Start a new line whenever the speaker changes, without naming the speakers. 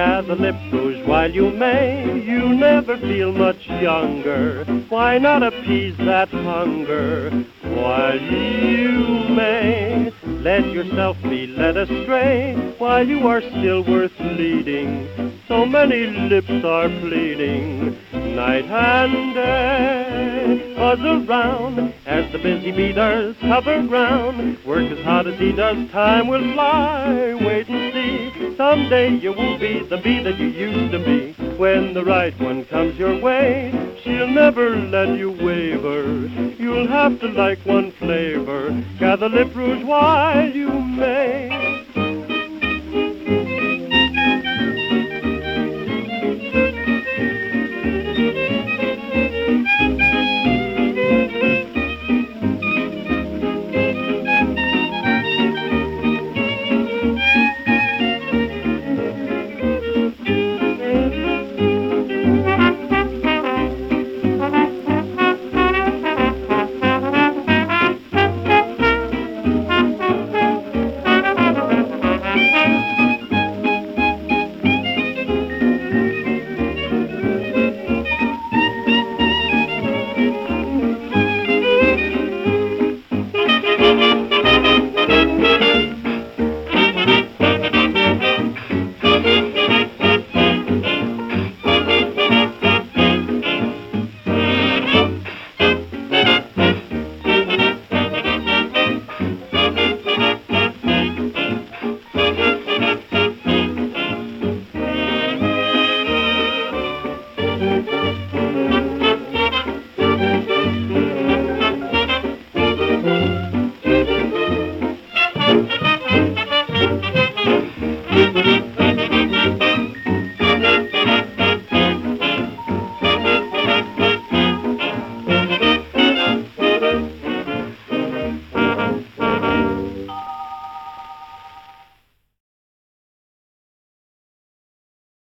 Gather lip rouge while you may. You never feel much younger. Why not appease that hunger while you may? Let yourself be led astray while you are still worth leading. So many lips are pleading night and day. Buzz around as the busy bee does cover ground. Work as hard as he does, time will fly. Wait and see. Someday you will be the bee that you used to be. When the right one comes your way, she'll never let you waver. You'll have to like one flavor. Gather lip rouge while you may.